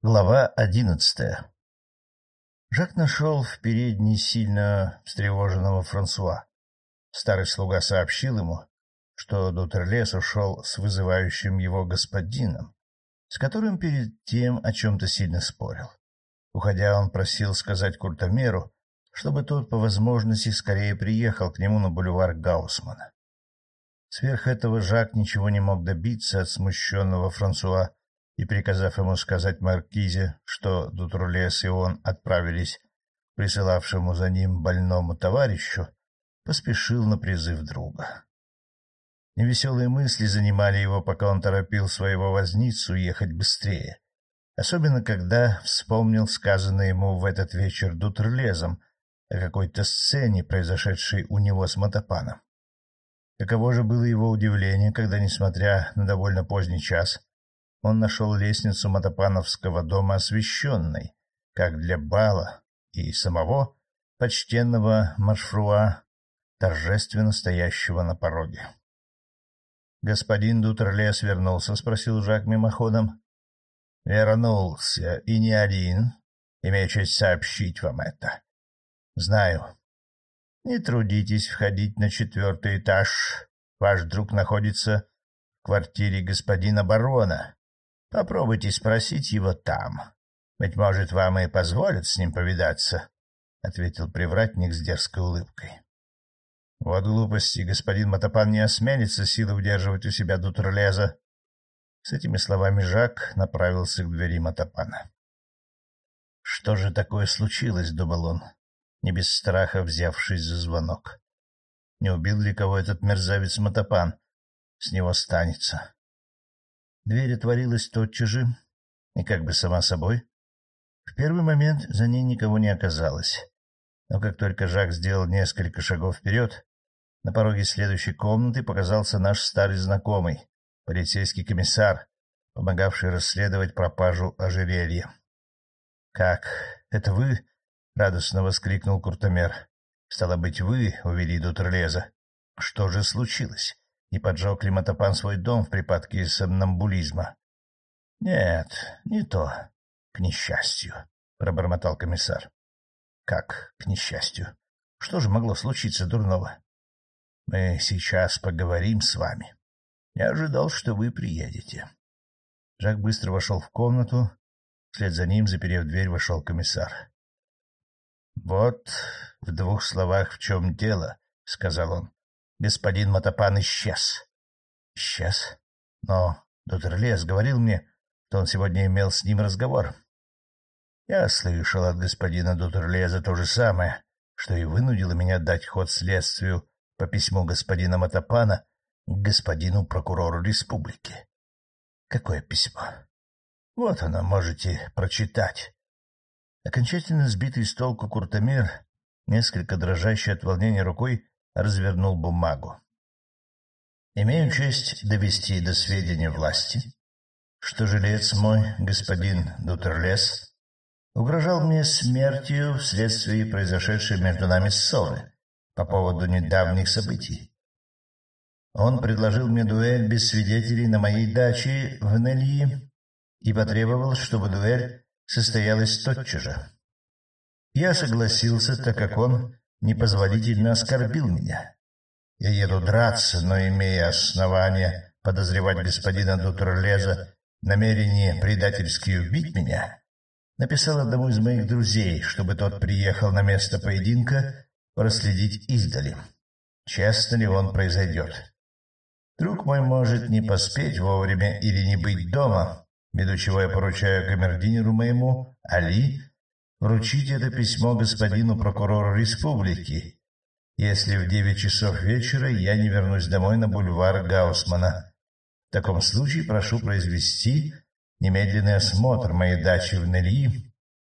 Глава одиннадцатая Жак нашел в передней сильно встревоженного Франсуа. Старый слуга сообщил ему, что Дутерлес ушел с вызывающим его господином, с которым перед тем о чем-то сильно спорил. Уходя, он просил сказать Куртомеру, чтобы тот по возможности скорее приехал к нему на бульвар Гаусмана. Сверх этого Жак ничего не мог добиться от смущенного Франсуа, и, приказав ему сказать Маркизе, что Дутрулес и он отправились присылавшему за ним больному товарищу, поспешил на призыв друга. Невеселые мысли занимали его, пока он торопил своего возницу ехать быстрее, особенно когда вспомнил сказанное ему в этот вечер Дутрлезом о какой-то сцене, произошедшей у него с Мотопаном. Каково же было его удивление, когда, несмотря на довольно поздний час, он нашел лестницу Матопановского дома освещенной, как для бала, и самого почтенного маршруа, торжественно стоящего на пороге. — Господин Дутерлес вернулся? — спросил Жак мимоходом. — Вернулся, и не один. Имею честь сообщить вам это. — Знаю. Не трудитесь входить на четвертый этаж. Ваш друг находится в квартире господина барона. Попробуйте спросить его там. Быть может, вам и позволят с ним повидаться, — ответил привратник с дерзкой улыбкой. — Вот глупости, господин Матапан не осмелится силы удерживать у себя Дутерлеза. С этими словами Жак направился к двери Матапана. — Что же такое случилось? — думал он, не без страха взявшись за звонок. Не убил ли кого этот мерзавец Матапан? С него станется. Дверь отворилась тотчас же, и как бы сама собой. В первый момент за ней никого не оказалось. Но как только Жак сделал несколько шагов вперед, на пороге следующей комнаты показался наш старый знакомый, полицейский комиссар, помогавший расследовать пропажу ожерелья. — Как? Это вы? — радостно воскликнул Куртомер. — Стало быть, вы увели Дутерлеза. Что же случилось? Не поджег ли Мотопан свой дом в припадке сомнамбулизма? — Нет, не то. К несчастью, — пробормотал комиссар. — Как к несчастью? Что же могло случиться дурного? — Мы сейчас поговорим с вами. Я ожидал, что вы приедете. Жак быстро вошел в комнату. Вслед за ним, заперев дверь, вошел комиссар. — Вот в двух словах в чем дело, — сказал он господин Матапан исчез. Исчез? Но доктор Лес говорил мне, что он сегодня имел с ним разговор. Я слышал от господина Дутерлеза то же самое, что и вынудило меня дать ход следствию по письму господина Матапана к господину прокурору республики. Какое письмо? Вот оно, можете прочитать. Окончательно сбитый с толку Куртамир, несколько дрожащий от волнения рукой, развернул бумагу. Имею честь довести до сведения власти, что жилец мой, господин Дутерлес, угрожал мне смертью вследствие произошедшей между нами ссоры по поводу недавних событий. Он предложил мне дуэль без свидетелей на моей даче в Нельи и потребовал, чтобы дуэль состоялась тотчас же. Я согласился, так как он непозволительно оскорбил меня. Я еду драться, но, имея основания подозревать господина Дутерлеза в намерении предательски убить меня, написал одному из моих друзей, чтобы тот приехал на место поединка проследить издали. Часто ли он произойдет? Друг мой может не поспеть вовремя или не быть дома, ввиду чего я поручаю камердинеру моему, Али, вручить это письмо господину прокурору республики, если в девять часов вечера я не вернусь домой на бульвар Гаусмана. В таком случае прошу произвести немедленный осмотр моей дачи в Нельи.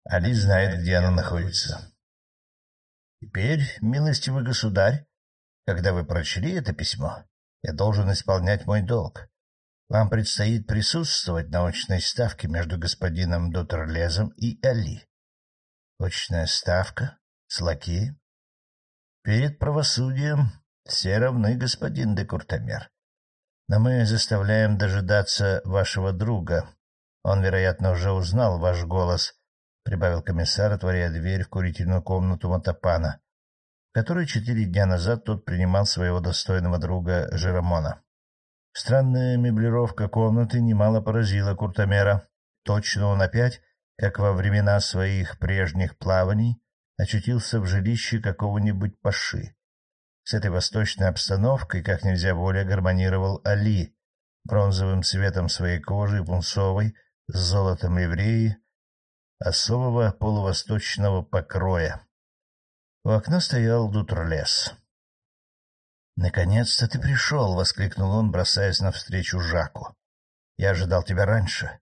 Али знает, где она находится. Теперь, милостивый государь, когда вы прочли это письмо, я должен исполнять мой долг. Вам предстоит присутствовать на очной ставке между господином Дотерлезом и Али. Очная ставка? С лакеем? Перед правосудием все равны, господин де Куртамер. Но мы заставляем дожидаться вашего друга, Он, вероятно, уже узнал ваш голос, — прибавил комиссар, отворяя дверь в курительную комнату Мотопана, в которой четыре дня назад тот принимал своего достойного друга Жеромона. Странная меблировка комнаты немало поразила Куртомера. Точно он опять, как во времена своих прежних плаваний, очутился в жилище какого-нибудь паши. С этой восточной обстановкой как нельзя более гармонировал Али, бронзовым цветом своей кожи, пунцовой, с золотом ливреи, особого полувосточного покроя. У окна стоял Дутрлес. «Наконец-то ты пришел!» — воскликнул он, бросаясь навстречу Жаку. «Я ожидал тебя раньше».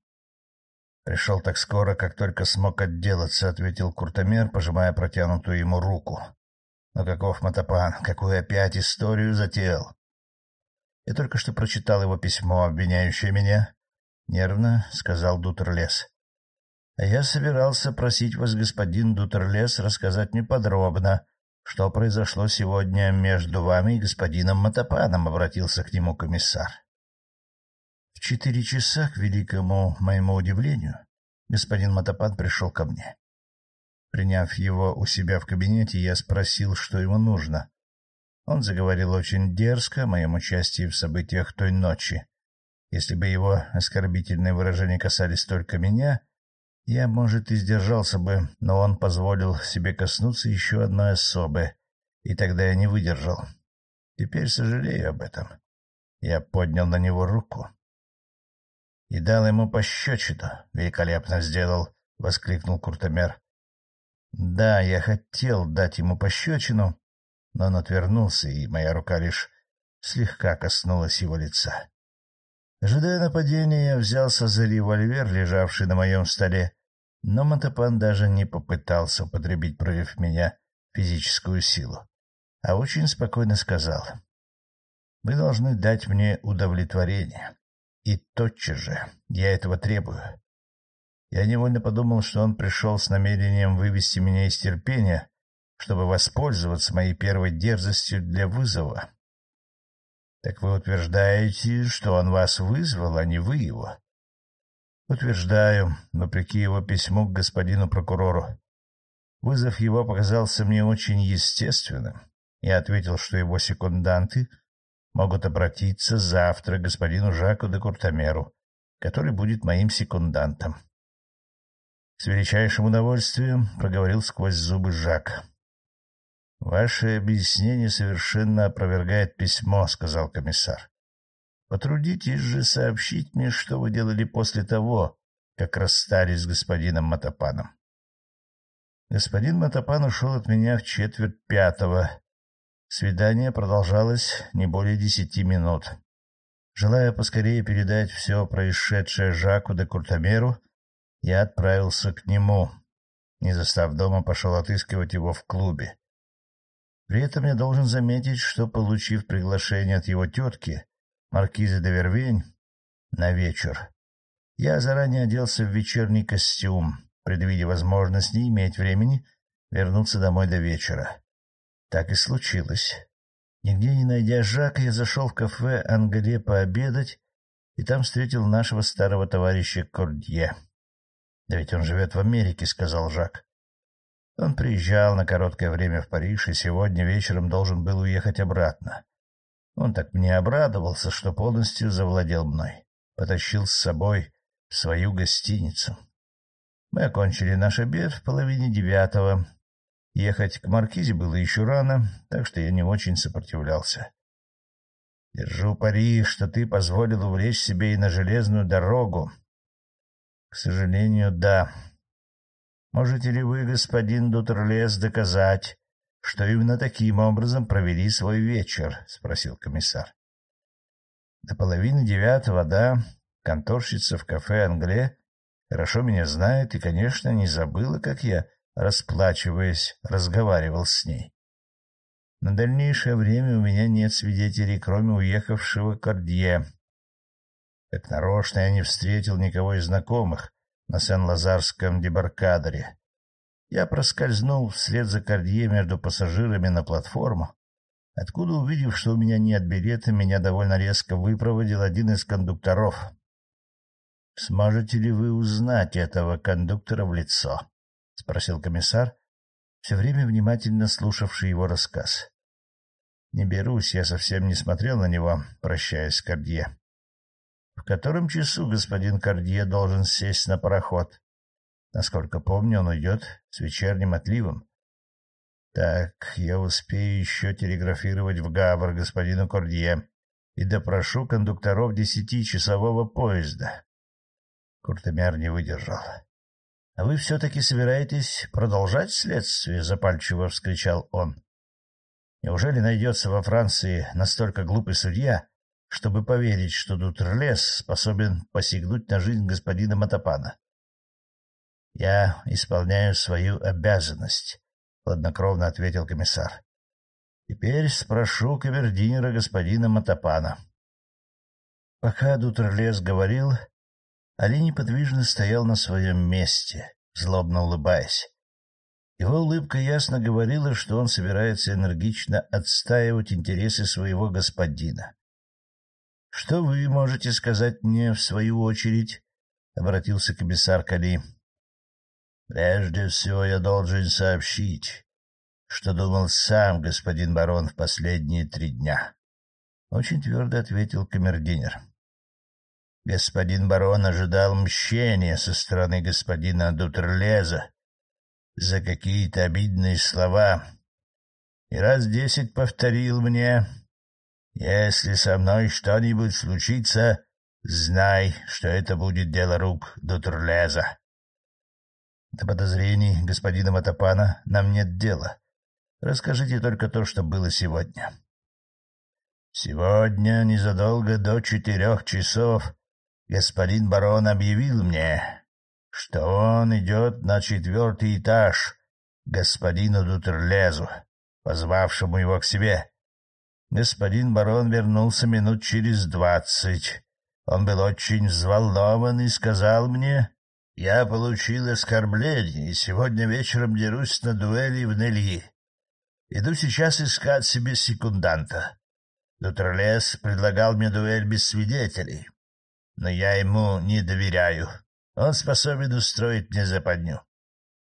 «Пришел так скоро, как только смог отделаться», — ответил Куртомер, пожимая протянутую ему руку. «Но каков Матапан, какую опять историю затеял?» «Я только что прочитал его письмо, обвиняющее меня», — нервно сказал Дутерлес. — А я собирался просить вас, господин Дутерлес, рассказать мне подробно, что произошло сегодня между вами и господином Матапаном, — обратился к нему комиссар. В четыре часа, к великому моему удивлению, господин Матапан пришел ко мне. Приняв его у себя в кабинете, я спросил, что ему нужно. Он заговорил очень дерзко о моем участии в событиях той ночи, если бы его оскорбительные выражения касались только меня, я, может, и сдержался бы, но он позволил себе коснуться еще одной особы, и тогда я не выдержал. Теперь сожалею об этом. Я поднял на него руку. — И дал ему пощечину. Великолепно сделал, — воскликнул Куртомер. — Да, я хотел дать ему пощечину, но он отвернулся, и моя рука лишь слегка коснулась его лица. Ожидая нападения, я взялся за револьвер, лежавший на моем столе, но Мотопан даже не попытался употребить против меня физическую силу, а очень спокойно сказал, «Вы должны дать мне удовлетворение, и тотчас же я этого требую». Я невольно подумал, что он пришел с намерением вывести меня из терпения, чтобы воспользоваться моей первой дерзостью для вызова. Так вы утверждаете, что он вас вызвал, а не вы его? Утверждаю, вопреки его письму к господину прокурору. Вызов его показался мне очень естественным. Я ответил, что его секунданты могут обратиться завтра к господину Жаку де Куртамеру, который будет моим секундантом. С величайшим удовольствием проговорил сквозь зубы Жак. — Ваше объяснение совершенно опровергает письмо, — сказал комиссар. — Потрудитесь же сообщить мне, что вы делали после того, как расстались с господином Матапаном. Господин Матапан ушел от меня в четверть пятого. Свидание продолжалось не более десяти минут. Желая поскорее передать все происшедшее Жаку де Куртамеру, я отправился к нему. Не застав дома, пошел отыскивать его в клубе. При этом я должен заметить, что, получив приглашение от его тетки, маркизы де Вервень, на вечер, я заранее оделся в вечерний костюм, предвидя возможность не иметь времени вернуться домой до вечера. Так и случилось. Нигде не найдя Жака, я зашел в кафе «Англе» пообедать, и там встретил нашего старого товарища Кордье. — Да ведь он живет в Америке, — сказал Жак. Он приезжал на короткое время в Париж и сегодня вечером должен был уехать обратно. Он так мне обрадовался, что полностью завладел мной. Потащил с собой свою гостиницу. Мы окончили наш обед в половине девятого. Ехать к Маркизе было еще рано, так что я не очень сопротивлялся. Держу пари, что ты позволил увлечь себе и на железную дорогу. К сожалению, да. Можете ли вы, господин Дутерлес, доказать, что именно таким образом провели свой вечер? — спросил комиссар. — До половины девятого, да. Конторщица в кафе «Англе» хорошо меня знает и, конечно, не забыла, как я, расплачиваясь, разговаривал с ней. На дальнейшее время у меня нет свидетелей, кроме уехавшего Кордье. Как нарочно я не встретил никого из знакомых, на Сен-Лазарском дебаркадере. Я проскользнул вслед за Кордье между пассажирами на платформу, откуда, увидев, что у меня нет билета, меня довольно резко выпроводил один из кондукторов. — Сможете ли вы узнать этого кондуктора в лицо? — спросил комиссар, все время внимательно слушавший его рассказ. — Не берусь, я совсем не смотрел на него, прощаясь с Кордье. — В котором часу господин Кордье должен сесть на пароход? Насколько помню, он уйдет с вечерним отливом. — Так, я успею еще телеграфировать в Гавр господину Кордье и допрошу кондукторов десятичасового поезда. Куртемяр не выдержал. — вы все-таки собираетесь продолжать следствие? — запальчиво вскричал он. — Неужели найдется во Франции настолько глупый судья, чтобы поверить, что Дутерлес способен посягнуть на жизнь господина Матапана? — Я исполняю свою обязанность, — хладнокровно ответил комиссар. — Теперь спрошу камердинера господина Матапана. Пока Дутерлес говорил, Али неподвижно стоял на своем месте, злобно улыбаясь. Его улыбка ясно говорила, что он собирается энергично отстаивать интересы своего господина. — Что вы можете сказать мне в свою очередь? — обратился комиссар Кали. — Прежде всего я должен сообщить, что думал сам господин барон в последние три дня. Очень твердо ответил камердинер. Господин барон ожидал мщения со стороны господина Дутерлеза за какие-то обидные слова и раз десять повторил мне, «Если со мной что-нибудь случится, знай, что это будет дело рук Дутерлеза». До подозрений господина Матапана нам нет дела. Расскажите только то, что было сегодня. Сегодня, незадолго до четырех часов, господин барон объявил мне, что он идет на четвертый этаж господину Дутерлезу, позвавшему его к себе. Господин барон вернулся минут через двадцать. Он был очень взволнован и сказал мне, «Я получил оскорбление и сегодня вечером дерусь на дуэли в Нельи. Иду сейчас искать себе секунданта. Дутерлес предлагал мне дуэль без свидетелей но я ему не доверяю. Он способен устроить мне западню.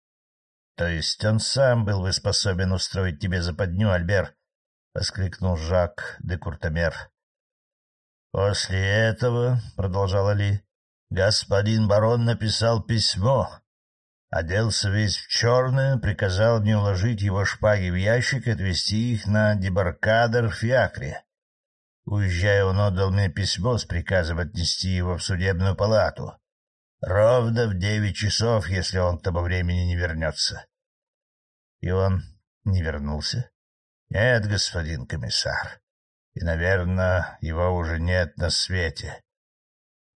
— То есть он сам был бы способен устроить тебе западню, Альбер? — воскликнул Жак де Куртамер. — После этого, — продолжал Али, — господин барон написал письмо, оделся весь в черное, приказал мне уложить его шпаги в ящик и отвезти их на дебаркадер в Фиакре. Уезжая, он отдал мне письмо с приказом отнести его в судебную палату. Ровно в девять часов, если он к тому времени не вернется. И он не вернулся? Нет, господин комиссар. И, наверное, его уже нет на свете.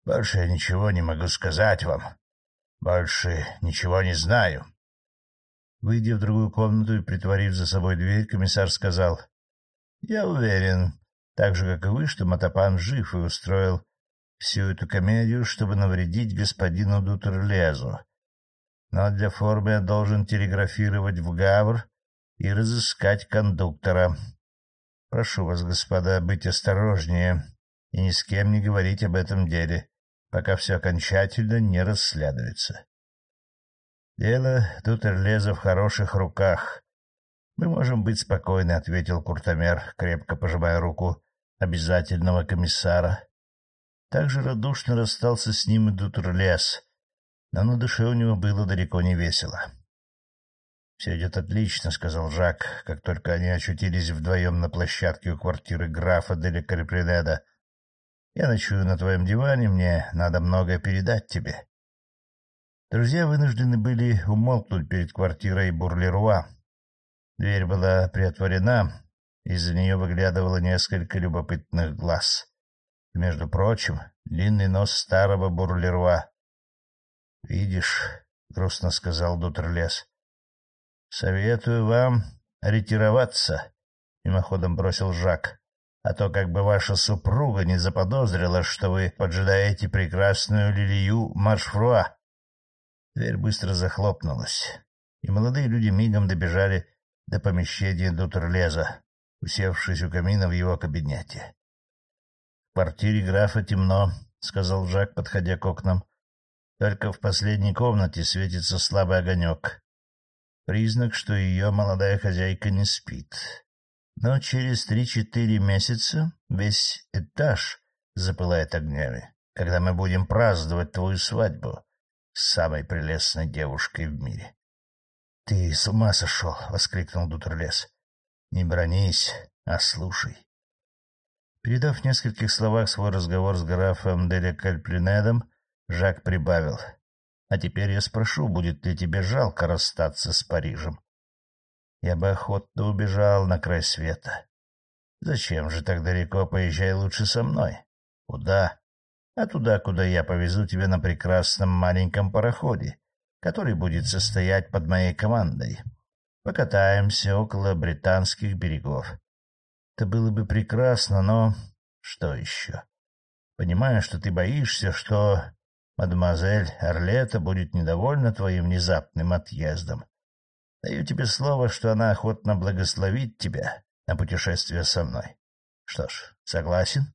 Больше я ничего не могу сказать вам. Больше ничего не знаю. Выйдя в другую комнату и притворив за собой дверь, комиссар сказал, — Я уверен, так же, как и вы, что Матапан жив и устроил всю эту комедию, чтобы навредить господину Дутерлезу. Но для формы я должен телеграфировать в Гавр и разыскать кондуктора. Прошу вас, господа, быть осторожнее и ни с кем не говорить об этом деле, пока все окончательно не расследуется. Дело Дутерлеза в хороших руках. Мы можем быть спокойны, — ответил Куртомер, крепко пожимая руку обязательного комиссара. Также радушно расстался с ним и Дутерлес, но на душе у него было далеко не весело. — Все идет отлично, — сказал Жак, как только они очутились вдвоем на площадке у квартиры графа Деля Карпринеда. — Я ночую на твоем диване, мне надо многое передать тебе. Друзья вынуждены были умолкнуть перед квартирой Бурлеруа. Дверь была приотворена, из-за нее выглядывало несколько любопытных глаз. И, между прочим, длинный нос старого бурлеруа. — Видишь, — грустно сказал Дутерлес, — советую вам ретироваться, — мимоходом бросил Жак, — а то как бы ваша супруга не заподозрила, что вы поджидаете прекрасную Лилию Маршфруа. Дверь быстро захлопнулась, и молодые люди мигом добежали до помещения Дутерлеза, усевшись у камина в его кабинете. — В квартире графа темно, — сказал Жак, подходя к окнам. Только в последней комнате светится слабый огонек. Признак, что ее молодая хозяйка не спит. Но через три-четыре месяца весь этаж запылает огнями, когда мы будем праздновать твою свадьбу с самой прелестной девушкой в мире. — Ты с ума сошел! — воскликнул Дутерлес. — Не бронись, а слушай. Передав в нескольких словах свой разговор с графом Деля Кальплинедом, Жак прибавил. — А теперь я спрошу, будет ли тебе жалко расстаться с Парижем? Я бы охотно убежал на край света. Зачем же так далеко? Поезжай лучше со мной. Куда? А туда, куда я повезу тебя на прекрасном маленьком пароходе, который будет состоять под моей командой. Покатаемся около британских берегов. Это было бы прекрасно, но... Что еще? Понимаю, что ты боишься, что мадемуазель Орлета будет недовольна твоим внезапным отъездом. Даю тебе слово, что она охотно благословит тебя на путешествие со мной. Что ж, согласен?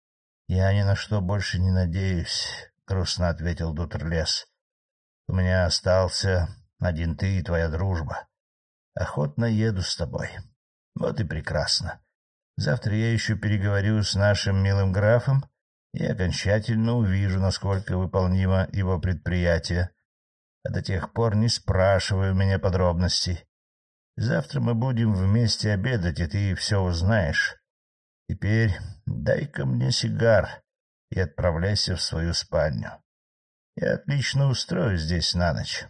— Я ни на что больше не надеюсь, — грустно ответил Дутерлес. — У меня остался один ты и твоя дружба. Охотно еду с тобой. Вот и прекрасно. Завтра я еще переговорю с нашим милым графом и окончательно увижу, насколько выполнимо его предприятие. А до тех пор не спрашивай у меня подробностей. Завтра мы будем вместе обедать, и ты все узнаешь. Теперь дай-ка мне сигар и отправляйся в свою спальню. Я отлично устрою здесь на ночь.